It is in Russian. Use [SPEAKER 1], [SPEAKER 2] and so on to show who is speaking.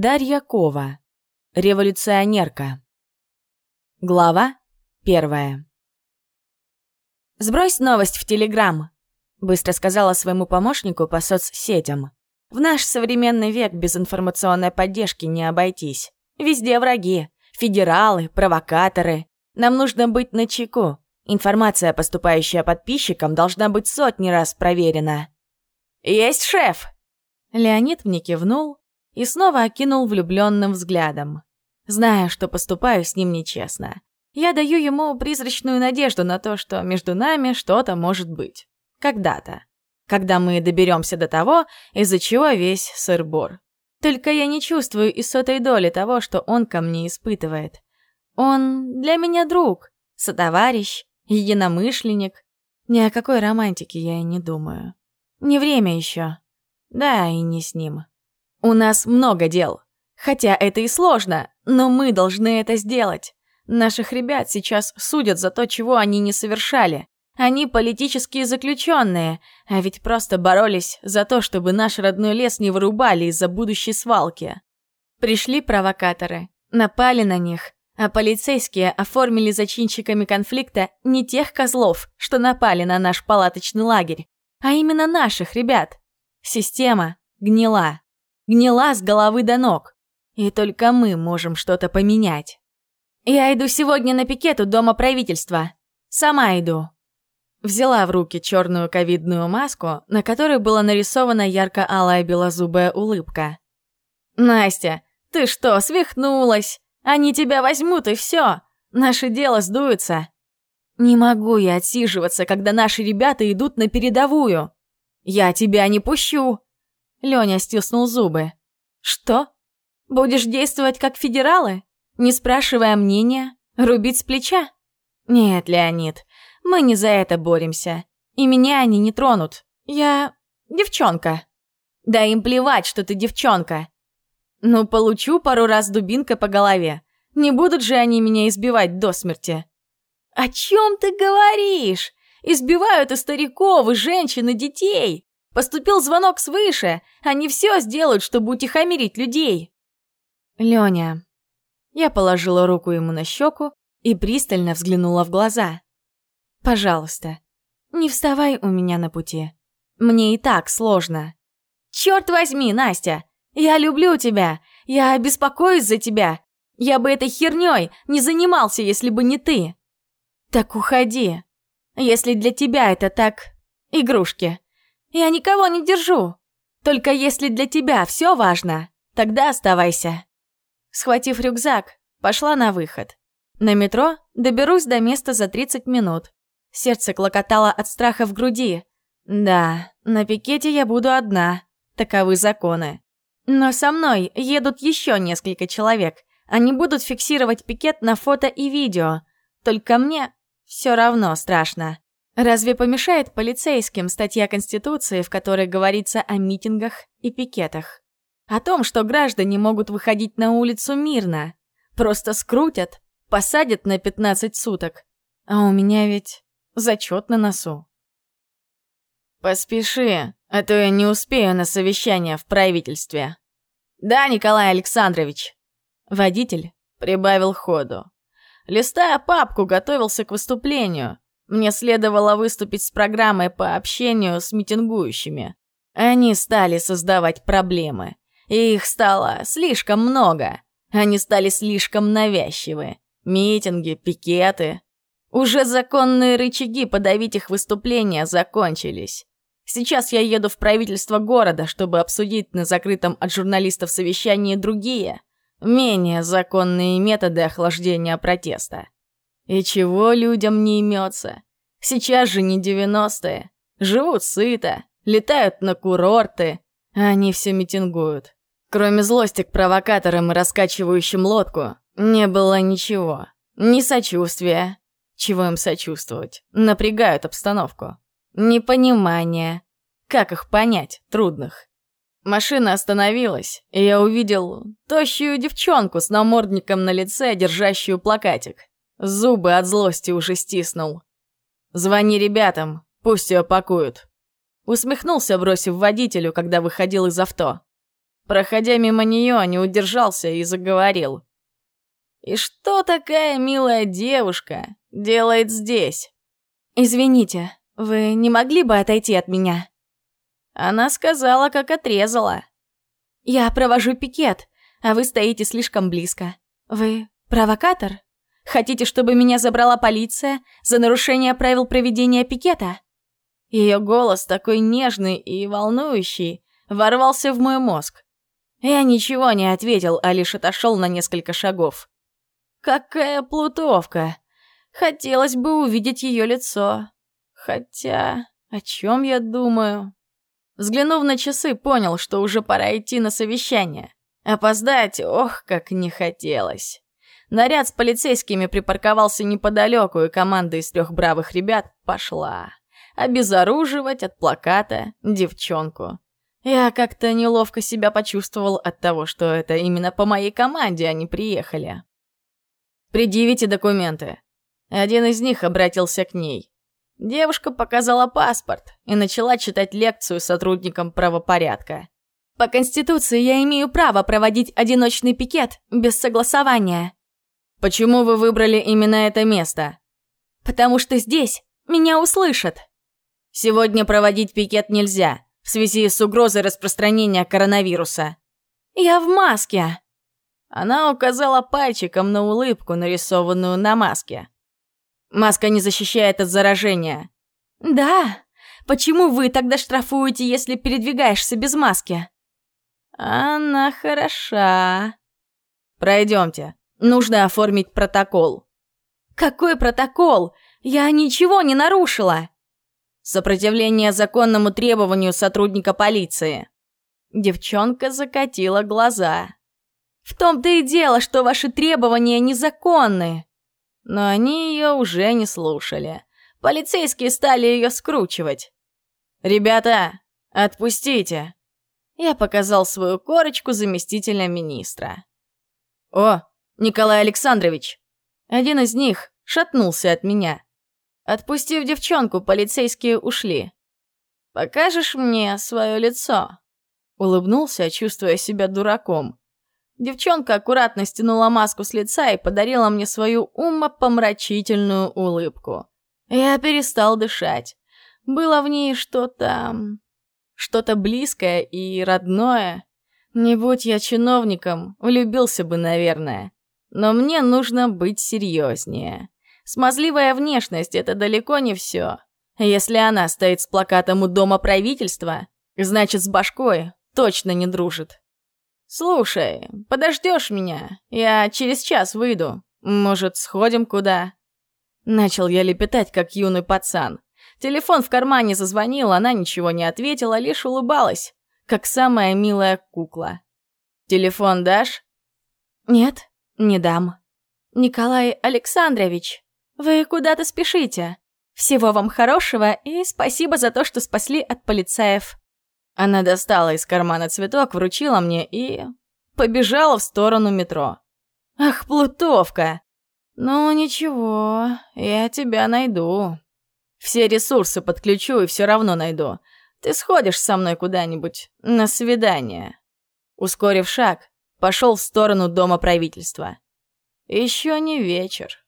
[SPEAKER 1] Дарья Кова. Революционерка. Глава первая. «Сбрось новость в Телеграм», — быстро сказала своему помощнику по соцсетям. «В наш современный век без информационной поддержки не обойтись. Везде враги, федералы, провокаторы. Нам нужно быть начеку. Информация, поступающая подписчикам, должна быть сотни раз проверена». «Есть шеф!» Леонид мне кивнул, и снова окинул влюбленным взглядом. Зная, что поступаю с ним нечестно. Я даю ему призрачную надежду на то, что между нами что-то может быть. Когда-то. Когда мы доберемся до того, из-за чего весь сыр-бор. Только я не чувствую и сотой доли того, что он ко мне испытывает. Он для меня друг, сотоварищ, единомышленник. Ни о какой романтике я и не думаю. Не время еще. Да, и не с ним. У нас много дел. Хотя это и сложно, но мы должны это сделать. Наших ребят сейчас судят за то, чего они не совершали. Они политические заключенные, а ведь просто боролись за то, чтобы наш родной лес не вырубали из-за будущей свалки. Пришли провокаторы, напали на них, а полицейские оформили зачинщиками конфликта не тех козлов, что напали на наш палаточный лагерь, а именно наших ребят. Система гнила гнила с головы до ног. И только мы можем что-то поменять. Я иду сегодня на пикет у Дома правительства. Сама иду. Взяла в руки черную ковидную маску, на которой была нарисована ярко-алая белозубая улыбка. «Настя, ты что, свихнулась? Они тебя возьмут и все. Наше дело сдуется». «Не могу я отсиживаться, когда наши ребята идут на передовую. Я тебя не пущу. Лёня стиснул зубы. «Что? Будешь действовать как федералы? Не спрашивая мнения? Рубить с плеча?» «Нет, Леонид, мы не за это боремся. И меня они не тронут. Я... девчонка». «Да им плевать, что ты девчонка». «Ну, получу пару раз дубинкой по голове. Не будут же они меня избивать до смерти». «О чем ты говоришь? Избивают и стариков, и женщин, и детей. Поступил звонок свыше. Они все сделают, чтобы утихомирить людей. Лёня. Я положила руку ему на щеку и пристально взглянула в глаза. Пожалуйста, не вставай у меня на пути. Мне и так сложно. Черт возьми, Настя! Я люблю тебя! Я беспокоюсь за тебя! Я бы этой херней не занимался, если бы не ты. Так уходи. Если для тебя это так... игрушки. Я никого не держу. Только если для тебя все важно, тогда оставайся. Схватив рюкзак, пошла на выход. На метро доберусь до места за 30 минут. Сердце клокотало от страха в груди. Да, на пикете я буду одна. Таковы законы. Но со мной едут еще несколько человек. Они будут фиксировать пикет на фото и видео. Только мне все равно страшно. Разве помешает полицейским статья Конституции, в которой говорится о митингах и пикетах? О том, что граждане могут выходить на улицу мирно. Просто скрутят, посадят на 15 суток. А у меня ведь зачет на носу. «Поспеши, а то я не успею на совещание в правительстве». «Да, Николай Александрович». Водитель прибавил ходу. Листая папку, готовился к выступлению. Мне следовало выступить с программой по общению с митингующими. Они стали создавать проблемы. И их стало слишком много. Они стали слишком навязчивы. Митинги, пикеты. Уже законные рычаги подавить их выступления закончились. Сейчас я еду в правительство города, чтобы обсудить на закрытом от журналистов совещании другие, менее законные методы охлаждения протеста. И чего людям не имется? Сейчас же не девяностые. Живут сыто, летают на курорты, а они все митингуют. Кроме злости к провокаторам и раскачивающим лодку, не было ничего. Ни сочувствия. Чего им сочувствовать? Напрягают обстановку. Непонимание. Как их понять, трудных. Машина остановилась, и я увидел тощую девчонку с намордником на лице, держащую плакатик. Зубы от злости уже стиснул. «Звони ребятам, пусть ее пакуют». Усмехнулся, бросив водителю, когда выходил из авто. Проходя мимо нее, не удержался и заговорил. «И что такая милая девушка делает здесь?» «Извините, вы не могли бы отойти от меня?» Она сказала, как отрезала. «Я провожу пикет, а вы стоите слишком близко. Вы провокатор? Хотите, чтобы меня забрала полиция за нарушение правил проведения пикета?» Ее голос, такой нежный и волнующий, ворвался в мой мозг. Я ничего не ответил, а лишь отошел на несколько шагов. Какая плутовка! Хотелось бы увидеть ее лицо. Хотя, о чем я думаю? Взглянув на часы, понял, что уже пора идти на совещание. Опоздать, ох, как не хотелось. Наряд с полицейскими припарковался неподалеку, и команда из трех бравых ребят пошла. Обезоруживать от плаката девчонку. Я как-то неловко себя почувствовал от того, что это именно по моей команде они приехали. «Предъявите документы». Один из них обратился к ней. Девушка показала паспорт и начала читать лекцию сотрудникам правопорядка. «По Конституции я имею право проводить одиночный пикет без согласования». «Почему вы выбрали именно это место?» «Потому что здесь меня услышат». «Сегодня проводить пикет нельзя в связи с угрозой распространения коронавируса». «Я в маске». Она указала пальчиком на улыбку, нарисованную на маске. Маска не защищает от заражения. Да? Почему вы тогда штрафуете, если передвигаешься без маски? Она хороша. Пройдемте. Нужно оформить протокол. Какой протокол? Я ничего не нарушила. Сопротивление законному требованию сотрудника полиции. Девчонка закатила глаза. В том-то и дело, что ваши требования незаконны. Но они ее уже не слушали. Полицейские стали ее скручивать. «Ребята, отпустите!» Я показал свою корочку заместителя министра. «О, Николай Александрович!» Один из них шатнулся от меня. Отпустив девчонку, полицейские ушли. «Покажешь мне свое лицо?» Улыбнулся, чувствуя себя дураком. Девчонка аккуратно стянула маску с лица и подарила мне свою умопомрачительную улыбку. Я перестал дышать. Было в ней что-то... что-то близкое и родное. Не будь я чиновником, влюбился бы, наверное. Но мне нужно быть серьезнее. Смазливая внешность — это далеко не все. Если она стоит с плакатом у дома правительства, значит, с башкой точно не дружит. «Слушай, подождешь меня? Я через час выйду. Может, сходим куда?» Начал я лепетать, как юный пацан. Телефон в кармане зазвонил, она ничего не ответила, лишь улыбалась, как самая милая кукла. «Телефон дашь?» «Нет, не дам». «Николай Александрович, вы куда-то спешите. Всего вам хорошего и спасибо за то, что спасли от полицаев». Она достала из кармана цветок, вручила мне и... побежала в сторону метро. «Ах, плутовка! Ну, ничего, я тебя найду. Все ресурсы подключу и все равно найду. Ты сходишь со мной куда-нибудь на свидание». Ускорив шаг, пошел в сторону дома правительства. Еще не вечер.